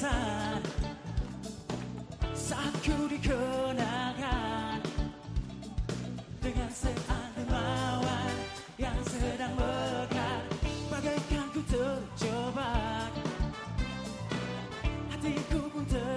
berkesan Saat ku dikenalkan Dengan seorang dermawan Yang sedang mekar Bagaikan ku terjebak. Hatiku pun terjebak